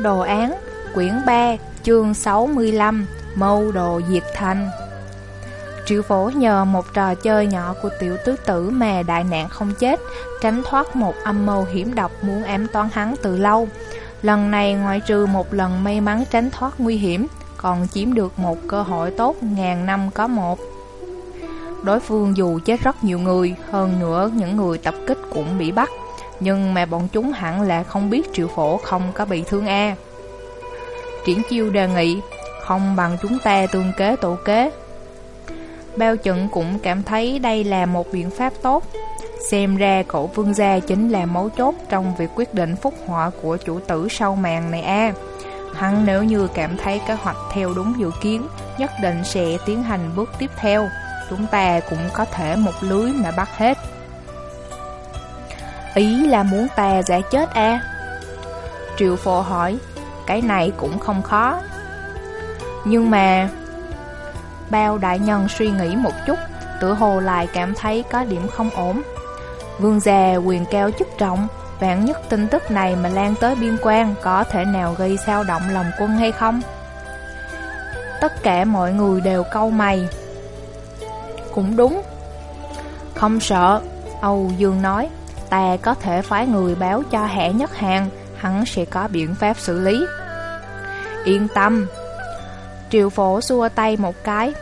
Đồ Án, Quyển 3 Chương 65 Mâu Đồ Diệt Thành Triệu phổ nhờ một trò chơi nhỏ của tiểu tứ tử mà đại nạn không chết, Tránh thoát một âm mưu hiểm độc muốn ám toán hắn từ lâu. Lần này ngoại trừ một lần may mắn tránh thoát nguy hiểm, Còn chiếm được một cơ hội tốt ngàn năm có một. Đối phương dù chết rất nhiều người, Hơn nữa những người tập kích cũng bị bắt. Nhưng mà bọn chúng hẳn là không biết triệu phổ không có bị thương A Triển chiêu đề nghị Không bằng chúng ta tương kế tổ kế Bao trận cũng cảm thấy đây là một biện pháp tốt Xem ra cổ vương gia chính là mấu chốt trong việc quyết định phúc họa của chủ tử sau màn này a. Hắn nếu như cảm thấy kế hoạch theo đúng dự kiến, nhất định sẽ tiến hành bước tiếp theo. Chúng ta cũng có thể một lưới mà bắt hết. Ý là muốn ta giả chết a. Triệu phổ hỏi, cái này cũng không khó. Nhưng mà... Bao đại nhân suy nghĩ một chút, tự hồ lại cảm thấy có điểm không ổn. Vương già quyền cao chức trọng, vạn nhất tin tức này mà lan tới biên quan có thể nào gây sao động lòng quân hay không? Tất cả mọi người đều câu mày. Cũng đúng. Không sợ, Âu Dương nói, ta có thể phái người báo cho hệ Nhất Hàng, hắn sẽ có biện pháp xử lý. Yên tâm. Triệu phổ xua tay một cái,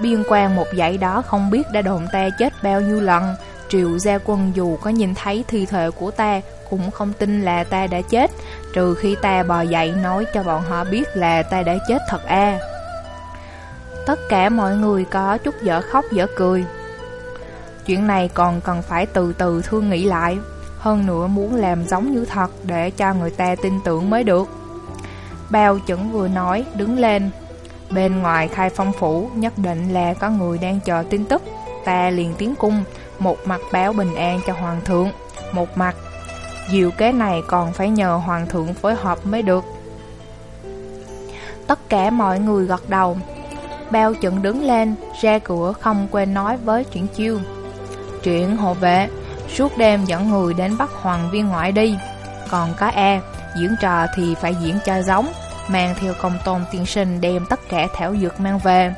biên quan một dãy đó không biết đã đồn ta chết bao nhiêu lần, Triệu gia quân dù có nhìn thấy thi thể của ta Cũng không tin là ta đã chết Trừ khi ta bò dậy nói cho bọn họ biết là ta đã chết thật a Tất cả mọi người có chút dở khóc dở cười Chuyện này còn cần phải từ từ thương nghĩ lại Hơn nữa muốn làm giống như thật để cho người ta tin tưởng mới được Bao chuẩn vừa nói đứng lên Bên ngoài khai phong phủ nhất định là có người đang chờ tin tức Ta liền tiến cung một mặt báo bình an cho hoàng thượng, một mặt diệu kế này còn phải nhờ hoàng thượng phối hợp mới được. Tất cả mọi người gật đầu. Bao chuẩn đứng lên, ra cửa không quên nói với chuyện chiêu. Chuyện hộ vệ, suốt đêm dẫn người đến bắt hoàng viên ngoại đi. Còn có E, diễn trò thì phải diễn cho giống, mang theo công tôn tiên sinh đem tất cả thảo dược mang về.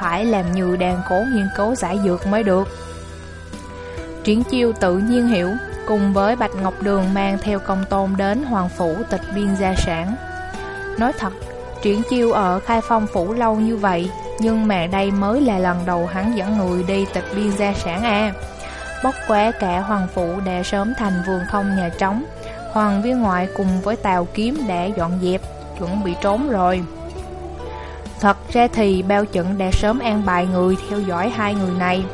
Phải làm như đang cố nghiên cứu giải dược mới được. Triển chiêu tự nhiên hiểu, cùng với Bạch Ngọc Đường mang theo công tôn đến Hoàng Phủ tịch biên gia sản. Nói thật, Triển chiêu ở khai phong phủ lâu như vậy, nhưng mà đây mới là lần đầu hắn dẫn người đi tịch biên gia sản A bóc quá cả Hoàng Phủ để sớm thành vườn không nhà trống, Hoàng viên ngoại cùng với Tàu Kiếm đã dọn dẹp, chuẩn bị trốn rồi. Thật ra thì bao trận đã sớm an bài người theo dõi hai người này,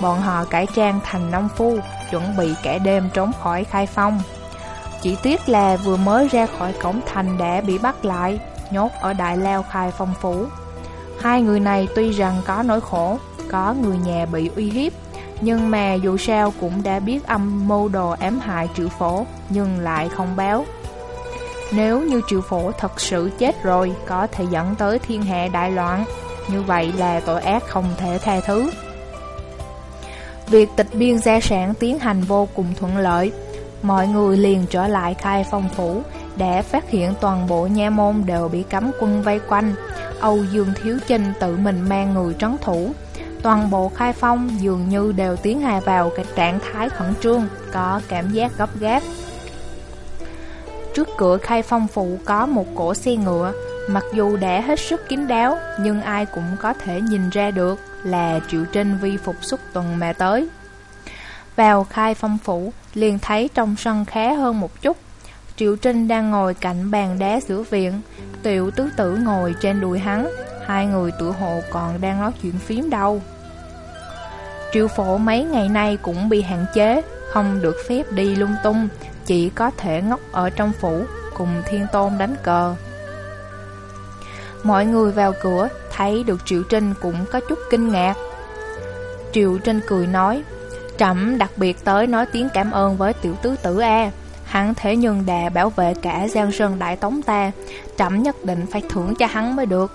Bọn họ cải trang thành nông phu, chuẩn bị cả đêm trốn khỏi khai phong. Chỉ tiếc là vừa mới ra khỏi cổng thành đã bị bắt lại, nhốt ở đại lao khai phong phủ. Hai người này tuy rằng có nỗi khổ, có người nhà bị uy hiếp, nhưng mà dù sao cũng đã biết âm mưu đồ ám hại triệu phổ, nhưng lại không báo. Nếu như triệu phổ thật sự chết rồi, có thể dẫn tới thiên hạ đại loạn, như vậy là tội ác không thể tha thứ. Việc tịch biên gia sản tiến hành vô cùng thuận lợi Mọi người liền trở lại khai phong phủ Để phát hiện toàn bộ nha môn đều bị cấm quân vây quanh Âu Dương Thiếu Chinh tự mình mang người trấn thủ Toàn bộ khai phong dường như đều tiến hài vào cái trạng thái khẩn trương Có cảm giác gấp gáp Trước cửa khai phong phủ có một cổ xe ngựa Mặc dù đã hết sức kín đáo Nhưng ai cũng có thể nhìn ra được là Triệu Trinh vi phục xuất tuần mà tới. Vào khai phong phủ, liền thấy trong sân khá hơn một chút. Triệu Trinh đang ngồi cạnh bàn đá giữa viện, tiểu tứ tử ngồi trên đùi hắn, hai người tự hộ còn đang nói chuyện phím đâu. Triệu phổ mấy ngày nay cũng bị hạn chế, không được phép đi lung tung, chỉ có thể ngốc ở trong phủ, cùng thiên tôn đánh cờ. Mọi người vào cửa, thấy được Triệu Trinh cũng có chút kinh ngạc. Triệu Trinh cười nói, Trẫm đặc biệt tới nói tiếng cảm ơn với tiểu tứ tử A. Hắn thế nhân đà bảo vệ cả Giang Sơn Đại Tống ta, Trẫm nhất định phải thưởng cho hắn mới được.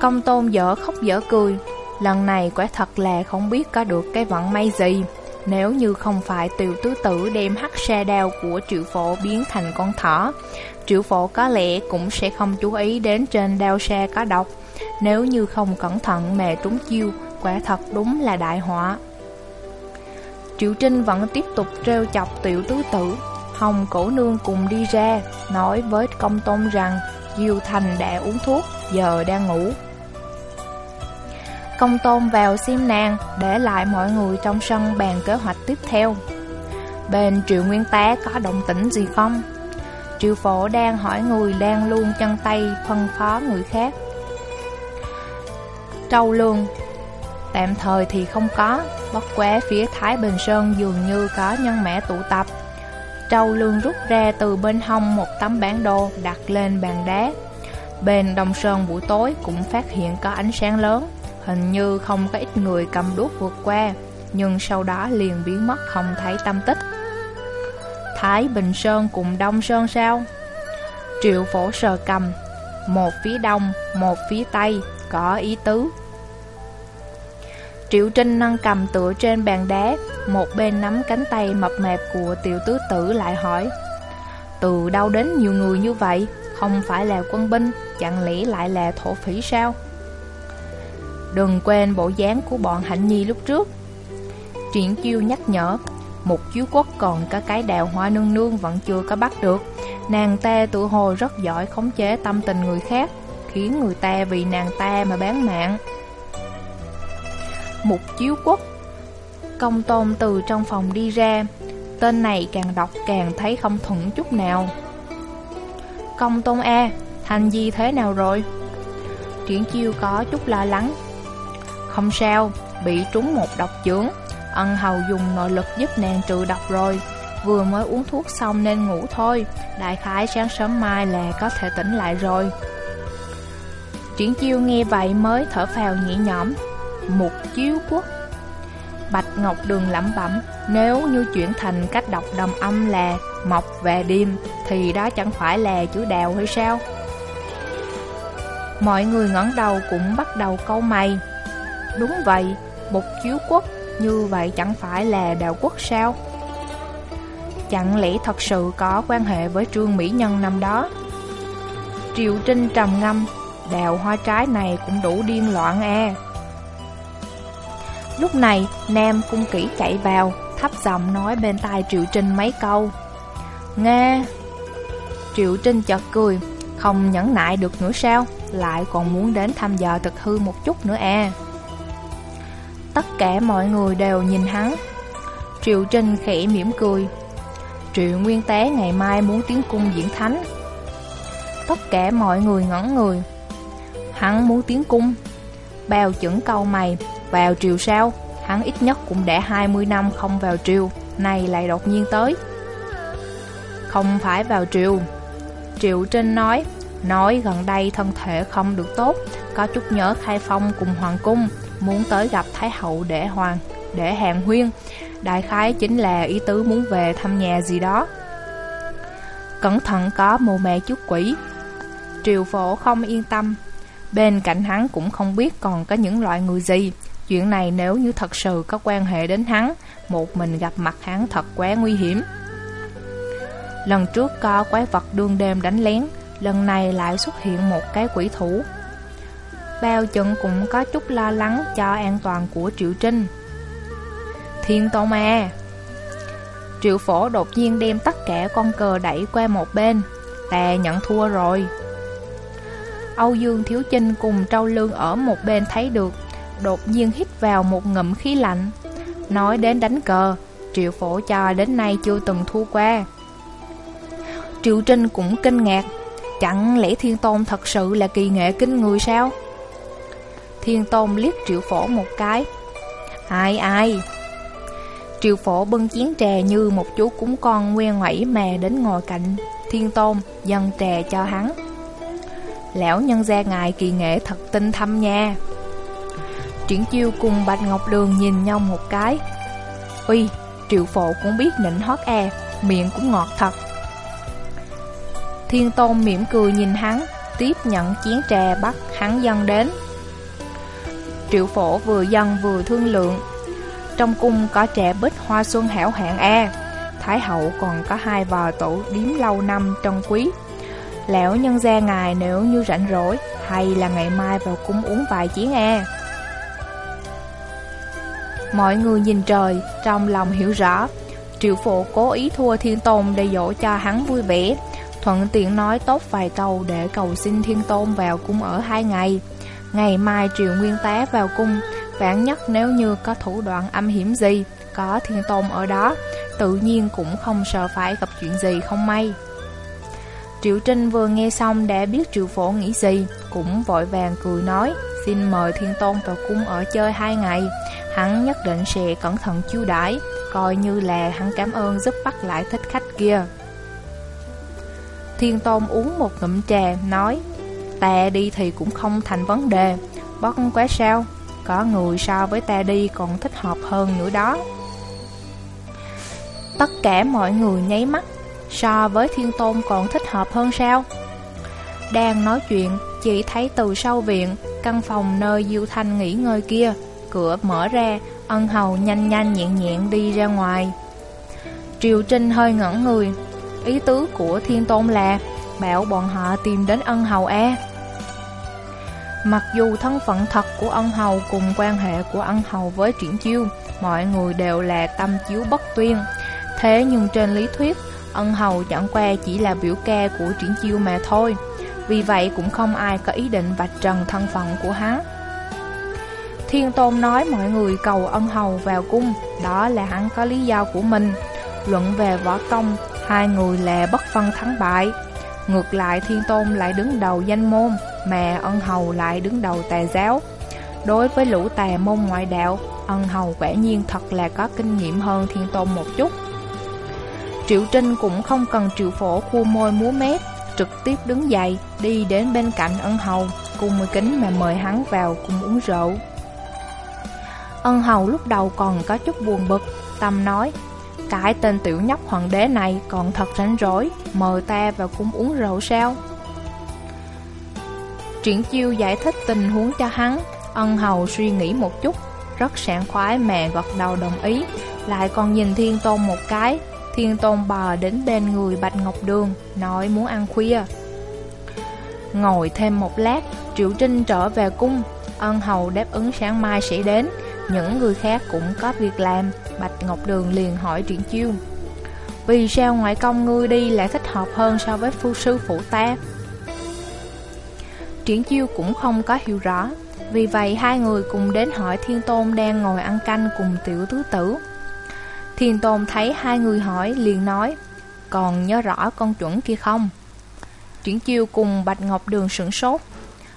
Công tôn dở khóc dở cười, lần này quả thật là không biết có được cái vận may gì. Nếu như không phải tiểu tứ tử đem hắc xe đao của triệu phổ biến thành con thỏ, Triệu phổ có lẽ cũng sẽ không chú ý đến trên đao xe có độc. Nếu như không cẩn thận mẹ trúng chiêu Quả thật đúng là đại họa. Triệu Trinh vẫn tiếp tục trêu chọc tiểu tứ tử. Hồng cổ nương cùng đi ra Nói với công tôn rằng Diêu Thành đã uống thuốc Giờ đang ngủ. Công tôn vào xiêm nàng Để lại mọi người trong sân bàn kế hoạch tiếp theo. Bên triệu nguyên tá có động tĩnh gì không? Triệu phổ đang hỏi người đang luôn chân tay phân phó người khác. Trâu lương, Tạm thời thì không có, Bất quá phía Thái Bình Sơn dường như có nhân mã tụ tập. Trâu lương rút ra từ bên hông một tấm bản đồ đặt lên bàn đá. Bên Đông Sơn buổi tối cũng phát hiện có ánh sáng lớn. Hình như không có ít người cầm đuốc vượt qua Nhưng sau đó liền biến mất không thấy tâm tích. Thái Bình Sơn cùng Đông Sơn sao? Triệu phổ sờ cầm Một phía đông, một phía tây Có ý tứ. Triệu Trinh nâng cầm tựa trên bàn đá Một bên nắm cánh tay mập mạp của tiểu tứ tử lại hỏi Từ đâu đến nhiều người như vậy? Không phải là quân binh Chẳng lẽ lại là thổ phỉ sao? Đừng quên bộ dáng của bọn Hạnh Nhi lúc trước. Triển chiêu nhắc nhở, Một chiếu quốc còn có cái đào hoa nương nương vẫn chưa có bắt được. Nàng ta tự hồ rất giỏi khống chế tâm tình người khác, Khiến người ta vì nàng ta mà bán mạng. Một chiếu quốc, Công tôn từ trong phòng đi ra, Tên này càng đọc càng thấy không thuận chút nào. Công tôn A, Thành gì thế nào rồi? Triển chiêu có chút lo lắng. Không sao, Bị trúng một độc chướng. Ân hầu dùng nội lực giúp nàng trừ độc rồi. Vừa mới uống thuốc xong nên ngủ thôi. Đại khái sáng sớm mai là có thể tỉnh lại rồi. Triển chiêu nghe vậy mới thở phào nhẹ nhõm. Mục chiếu quốc. Bạch Ngọc Đường lẩm bẩm, Nếu như chuyển thành cách đọc đồng âm là Mọc về đêm, Thì đó chẳng phải là chữ đào hay sao? Mọi người ngẩng đầu cũng bắt đầu câu mày. Đúng vậy một chiếu quốc Như vậy chẳng phải là đạo quốc sao Chẳng lẽ thật sự có quan hệ với trương mỹ nhân năm đó Triệu Trinh trầm ngâm Đào hoa trái này cũng đủ điên loạn e Lúc này, Nam cung kỹ chạy vào, thấp giọng nói bên tai Triệu Trinh mấy câu. Nghe! Triệu Trinh chợt cười, không nhẫn nại được nữa sao, lại còn muốn đến thăm dò thực hư một chút nữa à. Tất cả mọi người đều nhìn hắn. Triệu Trinh khẽ mỉm cười. Triệu Nguyên Tế ngày mai muốn tiến cung diễn thánh. Tất cả mọi người ngẩn người. Hắn muốn tiến cung. Bao chuẩn câu mày, vào triều sao? Hắn ít nhất cũng đã 20 năm không vào triều, nay lại đột nhiên tới. Không phải vào triều. Triệu Trinh nói, nói gần đây thân thể không được tốt, có chút nhớ khai phong cùng hoàng cung, muốn tới gặp Thái hậu để hoàng, để hàng huyên. Đại khái chính là ý tứ muốn về thăm nhà gì đó. Cẩn thận có mồ mẹ chút quỷ. Triều phổ không yên tâm, bên cạnh hắn cũng không biết còn có những loại người gì. Chuyện này nếu như thật sự có quan hệ đến hắn, một mình gặp mặt hắn thật quá nguy hiểm. Lần trước có quái vật đương đêm đánh lén, lần này lại xuất hiện một cái quỷ thủ. Bao chân cũng có chút lo lắng cho an toàn của Triệu Trinh. Thiên Tôn Ma Triệu phổ đột nhiên đem tất cả con cờ đẩy qua một bên. Ta nhận thua rồi. Âu Dương Thiếu Chinh cùng Trâu Lương ở một bên thấy được đột nhiên hít vào một ngụm khí lạnh. Nói đến đánh cờ, Triệu Phổ cho đến nay chưa từng thua qua. Triệu Trinh cũng kinh ngạc, chẳng lẽ Thiên Tôn thật sự là kỳ nghệ kinh người sao? Thiên Tôn liếc Triệu Phổ một cái. Ai ai? Triệu Phổ bưng chén trà như một chú cúng con nguyên ngoẩy mè đến ngồi cạnh Thiên Tôn, dâng trà cho hắn. Lão nhân gia ngài kỳ nghệ thật tinh thâm nha. Triển chiêu cùng Bạch Ngọc Đường nhìn nhau một cái Uy, triệu phổ cũng biết nịnh hót e Miệng cũng ngọt thật Thiên Tôn mỉm cười nhìn hắn Tiếp nhận chén trà bắt hắn dâng đến Triệu phổ vừa dâng vừa thương lượng. Trong cung có trẻ bích hoa xuân hảo hạng A, Thái hậu còn có hai vò tổ điếm lâu năm trân quý. Lão nhân gia ngài nếu như rảnh rỗi, Hay là ngày mai vào cung uống vài chén e Mọi người nhìn trời, Trong lòng hiểu rõ, Triệu Phổ cố ý thua thiên tôn Để dỗ cho hắn vui vẻ. Thuận tiện nói tốt vài câu Để cầu xin thiên tôn vào cung ở hai ngày. Ngày mai triệu nguyên tá vào cung, Vạn nhất nếu như có thủ đoạn âm hiểm gì, Có thiên tôn ở đó, Tự nhiên cũng không sợ phải gặp chuyện gì không may. Triệu Trinh vừa nghe xong đã biết triệu phổ nghĩ gì, Cũng vội vàng cười nói, Xin mời thiên tôn vào cung ở chơi hai ngày, Hắn nhất định sẽ cẩn thận chiêu đãi, Coi như là hắn cảm ơn giúp bắt lại thích khách kia. Thiên tôn uống một ngụm trà, nói Ta đi thì cũng không thành vấn đề. Bất quá sao? Có người so với ta đi còn thích hợp hơn nữa đó. Tất cả mọi người nháy mắt. So với thiên tôn còn thích hợp hơn sao? Đang nói chuyện, Chỉ thấy từ sau viện, Căn phòng nơi Diêu Thanh nghỉ ngơi kia, Cửa mở ra, Ân hầu nhanh nhanh nhẹn nhẹn đi ra ngoài. Triều Trinh hơi ngẩn người. Ý tứ của thiên tôn là, Bảo bọn họ tìm đến ân hầu e Mặc dù thân phận thật của ân hầu cùng quan hệ của ân hầu với triển chiêu, Mọi người đều là tâm chiếu bất tuyên. Thế nhưng trên lý thuyết Ân hầu chẳng qua chỉ là biểu ca của triển chiêu mà thôi. Vì vậy cũng không ai có ý định vạch trần thân phận của hắn. Thiên Tôn nói mọi người cầu ân hầu vào cung, Đó là hắn có lý do của mình. Luận về võ công, Hai người là bất phân thắng bại. Ngược lại, Thiên Tôn lại đứng đầu danh môn. Mà ân hầu lại đứng đầu tà giáo. Đối với lũ tà môn ngoại đạo, Ân hầu quả nhiên thật là có kinh nghiệm hơn Thiên Tôn một chút. Triệu Trinh cũng không cần triệu phổ khu môi múa mép, Trực tiếp đứng dậy, Đi đến bên cạnh ân hầu, Cùng mười kính mà mời hắn vào cùng uống rượu. Ân hầu lúc đầu còn có chút buồn bực, Tâm nói, Cái tên tiểu nhóc hoàng đế này còn thật rảnh rỗi, Mời ta vào cung uống rượu sao? Triển chiêu giải thích tình huống cho hắn. Ân hầu suy nghĩ một chút, Rất sảng khoái mẹ gật đầu đồng ý. Lại còn nhìn thiên tôn một cái. Thiên tôn bò đến bên người Bạch Ngọc Đường, Nói muốn ăn khuya. Ngồi thêm một lát, Triệu Trinh trở về cung. Ân hầu đáp ứng sáng mai sẽ đến. Những người khác cũng có việc làm. Bạch Ngọc Đường liền hỏi Triển Chiêu. Vì sao ngoại công ngươi đi lại thích hợp hơn so với phu sư phụ ta Triển Chiêu cũng không có hiểu rõ. Vì vậy, hai người cùng đến hỏi Thiên Tôn đang ngồi ăn canh cùng tiểu tứ tử. Thiên Tôn thấy hai người hỏi, liền nói, Còn nhớ rõ con chuẩn kia không? Triển Chiêu cùng Bạch Ngọc Đường sửng sốt,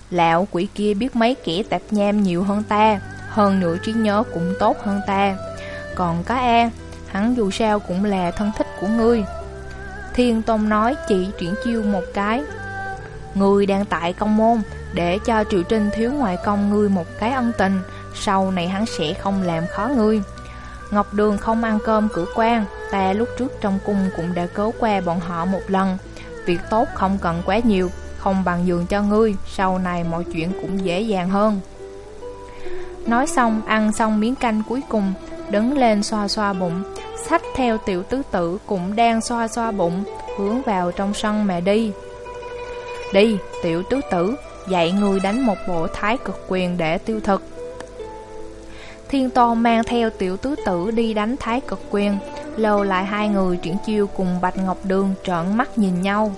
Lão quỷ kia biết mấy kẻ tạp nham nhiều hơn ta, hơn nữa trí nhớ cũng tốt hơn ta. Còn có E Hắn dù sao cũng là thân thích của ngươi. Thiên Tôn nói, chỉ Triển chiêu một cái Ngươi đang tại công môn Để cho Triệu Trinh thiếu ngoại công ngươi một cái ân tình Sau này hắn sẽ không làm khó ngươi. Ngọc Đường không ăn cơm cửa quan Ta lúc trước trong cung cũng đã cứu qua bọn họ một lần. Việc tốt không cần quá nhiều Không bằng giường cho ngươi Sau này mọi chuyện cũng dễ dàng hơn. Nói xong, ăn xong miếng canh cuối cùng, đứng lên xoa xoa bụng, sách theo tiểu tứ tử cũng đang xoa xoa bụng, hướng vào trong sân mà đi. Đi, tiểu tứ tử, dạy người đánh một bộ thái cực quyền để tiêu thực. Thiên Tôn mang theo tiểu tứ tử đi đánh thái cực quyền, lâu lại hai người triển chiêu cùng Bạch Ngọc Đường trợn mắt nhìn nhau.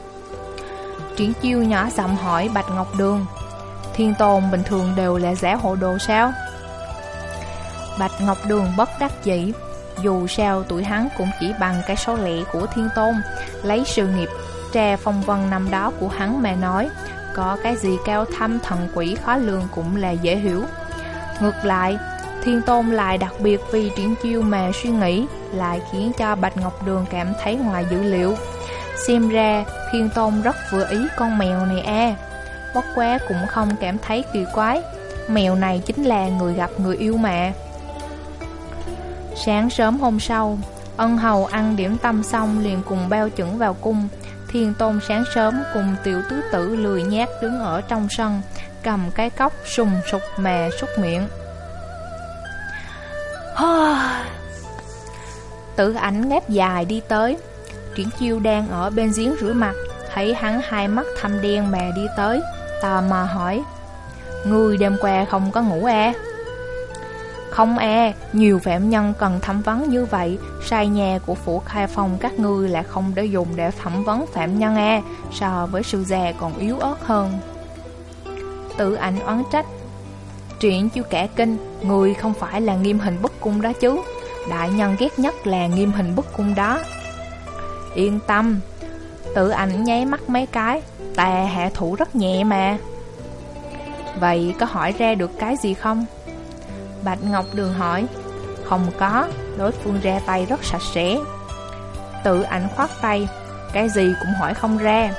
Triển chiêu nhỏ giọng hỏi Bạch Ngọc Đường, Thiên Tôn bình thường đều là giả hộ đồ sao? Bạch Ngọc Đường bất đắc dĩ Dù sao tuổi hắn cũng chỉ bằng cái số lẻ của thiên tôn Lấy sự nghiệp trà phong vân năm đó của hắn mà nói Có cái gì cao thâm thần quỷ khó lường cũng là dễ hiểu. Ngược lại, thiên tôn lại đặc biệt vì triển chiêu mà suy nghĩ Lại khiến cho Bạch Ngọc Đường cảm thấy ngoài dữ liệu. Xem ra, thiên tôn rất vừa ý con mèo này a Bất quá cũng không cảm thấy kỳ quái Mèo này chính là người gặp người yêu mà. Sáng sớm hôm sau, ân hầu ăn điểm tâm xong liền cùng bao chuẩn vào cung. Thiên tôn sáng sớm cùng tiểu tứ tử lười nhát đứng ở trong sân, cầm cái cốc sùng sục mà xúc miệng. Tử ảnh ngáp dài đi tới, Triển chiêu đang ở bên giếng rửa mặt, thấy hắn hai mắt thâm đen bè đi tới, tò mò hỏi, Người đêm qua không có ngủ à? Không e, nhiều phạm nhân cần thẩm vấn như vậy, sai nhà của phủ khai phong các ngươi là không để dùng để thẩm vấn phạm nhân e, so với sự già còn yếu ớt hơn. Tự ảnh oán trách Chuyện chưa kể kinh, người không phải là nghiêm hình bức cung đó chứ, đại nhân ghét nhất là nghiêm hình bức cung đó. Yên tâm, tự ảnh nháy mắt mấy cái, tà hạ thủ rất nhẹ mà. Vậy có hỏi ra được cái gì không? Bạch Ngọc Đường hỏi Không có, đối phương ra tay rất sạch sẽ. Tự ảnh khoát tay Cái gì cũng hỏi không ra.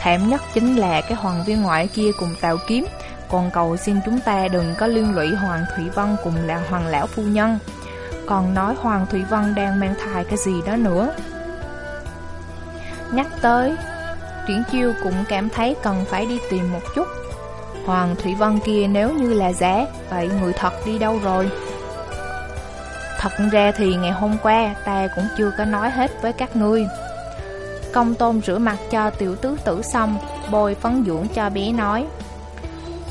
Thảm nhất chính là cái hoàng viên ngoại kia cùng tàu kiếm. Còn cầu xin chúng ta đừng có liên lụy Hoàng Thủy Vân cùng là Hoàng Lão Phu Nhân. Còn nói Hoàng Thủy Vân đang mang thai cái gì đó nữa? Nhắc tới Triển chiêu cũng cảm thấy cần phải đi tìm một chút. Hoàng Thủy Vân kia nếu như là giả, vậy người thật đi đâu rồi? Thật ra thì ngày hôm qua ta cũng chưa có nói hết với các ngươi. Công tôn rửa mặt cho tiểu tứ tử xong, bôi phấn dưỡng cho bé nói.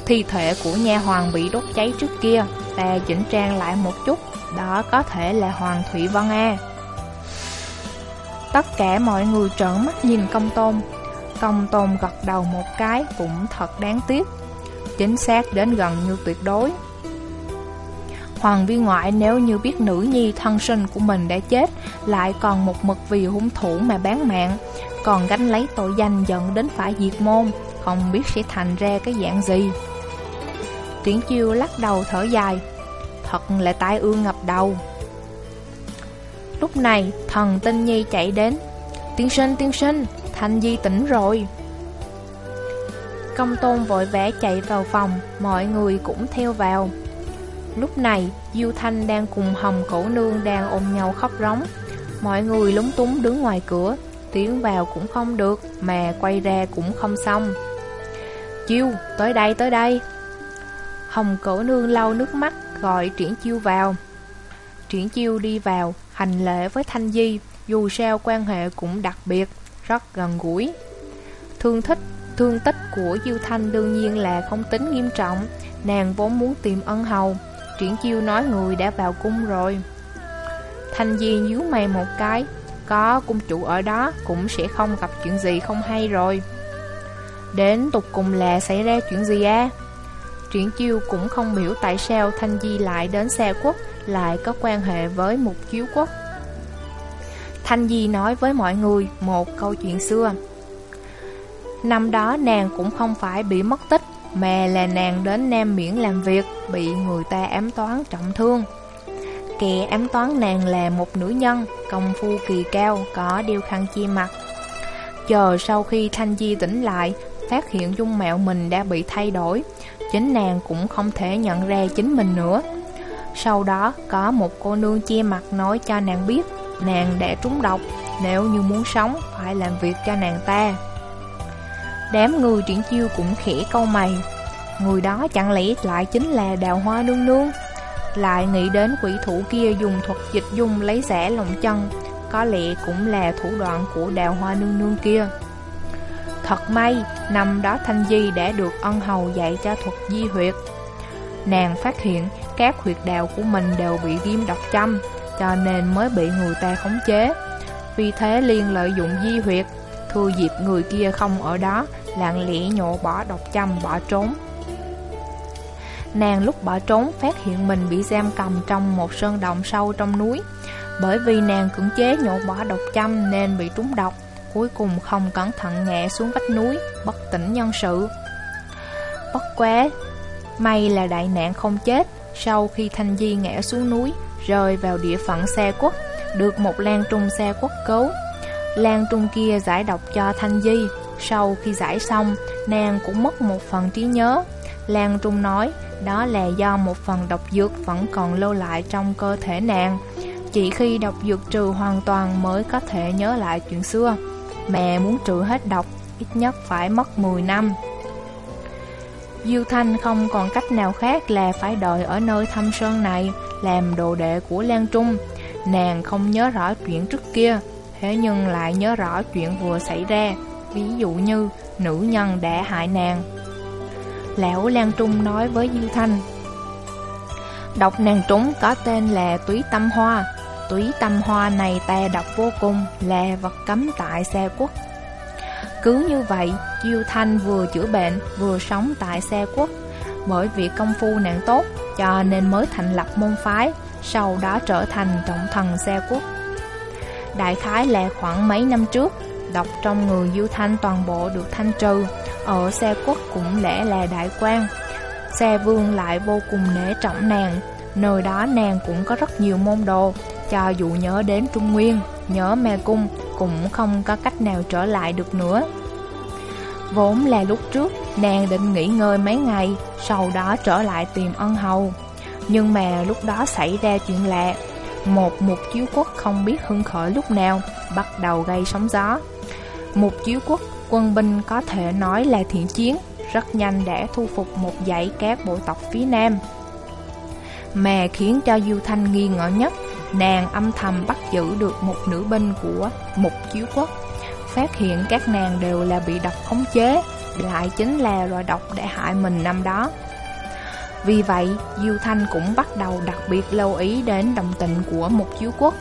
Thi thể của nha hoàng bị đốt cháy trước kia, ta chỉnh trang lại một chút, đó có thể là Hoàng Thủy Vân A. Tất cả mọi người trợn mắt nhìn công tôn. Công tôn gật đầu một cái cũng thật đáng tiếc chính xác đến gần như tuyệt đối. Hoàng viên ngoại nếu như biết nữ nhi thân sinh của mình đã chết, lại còn một mực vì hung thủ mà bán mạng, còn gánh lấy tội danh dẫn đến phải diệt môn, không biết sẽ thành ra cái dạng gì. Triển chiêu lắc đầu thở dài, thật là tai ương ngập đầu. Lúc này, thần tinh nhi chạy đến, tiên sinh, tiên sinh, thanh di tỉnh rồi. Công tôn vội vẽ chạy vào phòng, mọi người cũng theo vào. Lúc này, Diêu Thanh đang cùng Hồng Cổ Nương đang ôm nhau khóc rống. Mọi người lúng túng đứng ngoài cửa, tiến vào cũng không được, mà quay ra cũng không xong. Chiêu, tới đây, tới đây. Hồng Cổ Nương lau nước mắt, gọi Triển Chiêu vào. Triển Chiêu đi vào, hành lễ với Thanh Di, dù sao quan hệ cũng đặc biệt, rất gần gũi. Thương thích Thương tích của Diêu Thanh đương nhiên là không tính nghiêm trọng. Nàng vốn muốn tìm ân hầu. Triển chiêu nói người đã vào cung rồi. Thanh Di nhíu mày một cái. Có cung chủ ở đó, cũng sẽ không gặp chuyện gì không hay rồi. Đến tục cùng là xảy ra chuyện gì á? Triển chiêu cũng không hiểu tại sao Thanh Di lại đến xe quốc, Lại có quan hệ với một chiếu quốc. Thanh Di nói với mọi người một câu chuyện xưa. Năm đó nàng cũng không phải bị mất tích, Mà là nàng đến Nam Miễn làm việc, Bị người ta ám toán trọng thương. Kẻ ám toán nàng là một nữ nhân, Công phu kỳ cao, Có đeo khăn che mặt Chờ sau khi Thanh Di tỉnh lại, Phát hiện dung mạo mình đã bị thay đổi, Chính nàng cũng không thể nhận ra chính mình nữa. Sau đó, có một cô nương che mặt nói cho nàng biết, Nàng đã trúng độc, Nếu như muốn sống, phải làm việc cho nàng ta. Đám người triển chiêu cũng khẽ câu mày. Người đó chẳng lẽ lại chính là đào hoa nương nương? Lại nghĩ đến quỷ thủ kia dùng thuật dịch dung lấy rẻ lòng chân Có lẽ cũng là thủ đoạn của đào hoa nương nương kia. Thật may, năm đó Thanh Di đã được ân hầu dạy cho thuật di huyệt. Nàng phát hiện các huyệt đạo của mình đều bị ghim độc châm Cho nên mới bị người ta khống chế. Vì thế liền lợi dụng di huyệt Thừa dịp người kia không ở đó lạng lẽ nhổ bỏ độc châm bỏ trốn. Nàng lúc bỏ trốn phát hiện mình bị giam cầm trong một sơn động sâu trong núi. Bởi vì nàng cưỡng chế nhổ bỏ độc châm nên bị trúng độc, cuối cùng không cẩn thận ngã xuống vách núi, bất tỉnh nhân sự. Bất quá, may là đại nạn không chết, sau khi Thanh Di ngã xuống núi, rơi vào địa phận xe quốc, được một lan trung xe quốc cứu. Lan trung kia giải độc cho Thanh Di, sau khi giải xong, nàng cũng mất một phần trí nhớ. Lan Trung nói, đó là do một phần độc dược vẫn còn lưu lại trong cơ thể nàng. Chỉ khi độc dược trừ hoàn toàn mới có thể nhớ lại chuyện xưa. Mẹ muốn trừ hết độc, ít nhất phải mất 10 năm. Diêu Thanh không còn cách nào khác là phải đợi ở nơi thâm sơn này làm đồ đệ của Lan Trung. Nàng không nhớ rõ chuyện trước kia, thế nhưng lại nhớ rõ chuyện vừa xảy ra ví dụ như nữ nhân đã hại nàng. Lão Lan Trung nói với Diêu Thanh, Độc nàng trúng có tên là túy tâm hoa, túy tâm hoa này ta đọc vô cùng là vật cấm tại xe quốc. Cứ như vậy, Diêu Thanh vừa chữa bệnh vừa sống tại xe quốc, bởi vì công phu nàng tốt cho nên mới thành lập môn phái, sau đó trở thành trọng thần xe quốc. Đại khái là khoảng mấy năm trước, độc trong người Diêu Thanh toàn bộ được thanh trừ, ở xe quốc cũng lẽ là đại quan. Xe vương lại vô cùng nể trọng nàng, nơi đó nàng cũng có rất nhiều môn đồ, cho dù nhớ đến Trung Nguyên, nhớ mê cung, cũng không có cách nào trở lại được nữa. Vốn là lúc trước, nàng định nghỉ ngơi mấy ngày, sau đó trở lại tìm ân hầu. Nhưng mà lúc đó xảy ra chuyện lạ, một mục chiếu quốc không biết hưng khởi lúc nào, bắt đầu gây sóng gió. Một chiếu quốc, quân binh có thể nói là thiện chiến, rất nhanh đã thu phục một dãy các bộ tộc phía Nam. Mà khiến cho Du Thanh nghi ngờ nhất, nàng âm thầm bắt giữ được một nữ binh của mục chiếu quốc. Phát hiện các nàng đều là bị độc khống chế, lại chính là loại độc để hại mình năm đó. Vì vậy, Diêu Thanh cũng bắt đầu đặc biệt lưu ý đến đồng tình của một chiếu quốc.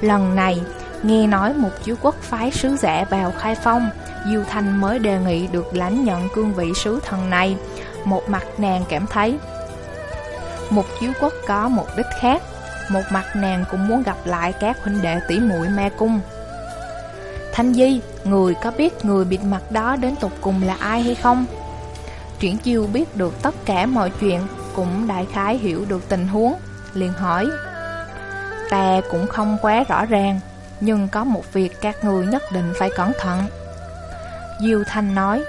Lần này, nghe nói một chiếu quốc phái sứ giả vào khai phong, Diêu Thanh mới đề nghị được lãnh nhận cương vị sứ thần này. Một mặt nàng cảm thấy một chiếu quốc có một đích khác, một mặt nàng cũng muốn gặp lại các huynh đệ tỷ muội ma cung. Thanh Di, người có biết người bịt mặt đó đến tục cùng là ai hay không? Triển chiêu biết được tất cả mọi chuyện, cũng đại khái hiểu được tình huống, liền hỏi. Ta cũng không quá rõ ràng, nhưng có một việc các người nhất định phải cẩn thận. Diêu Thanh nói,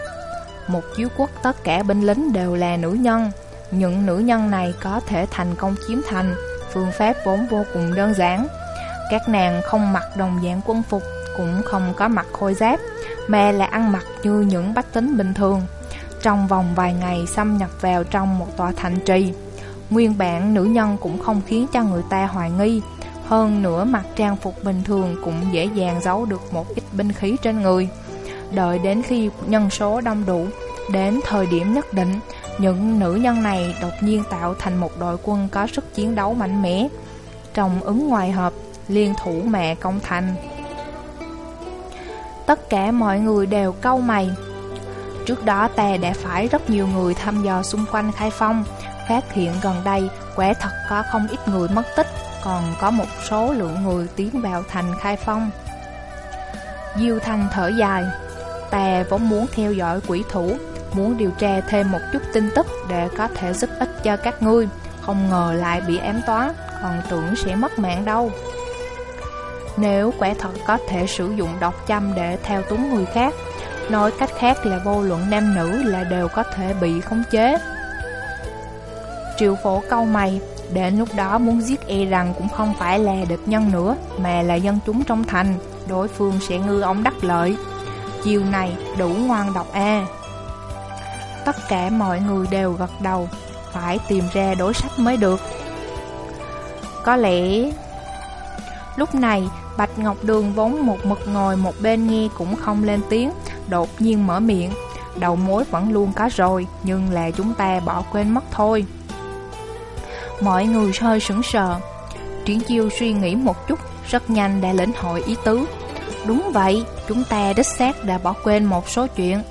một chiếu quốc tất cả binh lính đều là nữ nhân, những nữ nhân này có thể thành công chiếm thành, phương pháp vốn vô cùng đơn giản. Các nàng không mặc đồng dạng quân phục, cũng không có mặc khôi giáp, mà là ăn mặc như những bách tính bình thường trong vòng vài ngày xâm nhập vào trong một tòa thành trì. Nguyên bản nữ nhân cũng không khiến cho người ta hoài nghi, hơn nữa mặc trang phục bình thường cũng dễ dàng giấu được một ít binh khí trên người. Đợi đến khi nhân số đông đủ, đến thời điểm nhất định, những nữ nhân này đột nhiên tạo thành một đội quân có sức chiến đấu mạnh mẽ. Trong ứng ngoài hợp, liên thủ mẹ công thành. Tất cả mọi người đều câu mày, Trước đó ta đã phải rất nhiều người thăm dò xung quanh khai phong Phát hiện gần đây quả thật có không ít người mất tích còn có một số lượng người tiến vào thành khai phong. Diêu Thanh thở dài Ta vốn muốn theo dõi quỷ thủ, Muốn điều tra thêm một chút tin tức để có thể giúp ích cho các ngươi, Không ngờ lại bị ém toán Còn tưởng sẽ mất mạng đâu. Nếu quả thật có thể sử dụng độc châm để theo túng người khác, Nói cách khác là vô luận nam nữ là đều có thể bị khống chế. Triệu phổ câu mày Đến lúc đó muốn giết e rằng cũng không phải là địch nhân nữa, Mà là dân chúng trong thành, Đối phương sẽ ngư ông đắc lợi. Chiều này, đủ ngoan độc a. Tất cả mọi người đều gật đầu, Phải tìm ra đối sách mới được. Có lẽ, Lúc này, Bạch Ngọc Đường vốn một mực ngồi một bên nghe cũng không lên tiếng, đột nhiên mở miệng. Đầu mối vẫn luôn có rồi, Nhưng là chúng ta bỏ quên mất thôi. Mọi người hơi sững sờ. Triển chiêu suy nghĩ một chút, Rất nhanh đã lĩnh hội ý tứ. Đúng vậy, Chúng ta đích xác đã bỏ quên một số chuyện.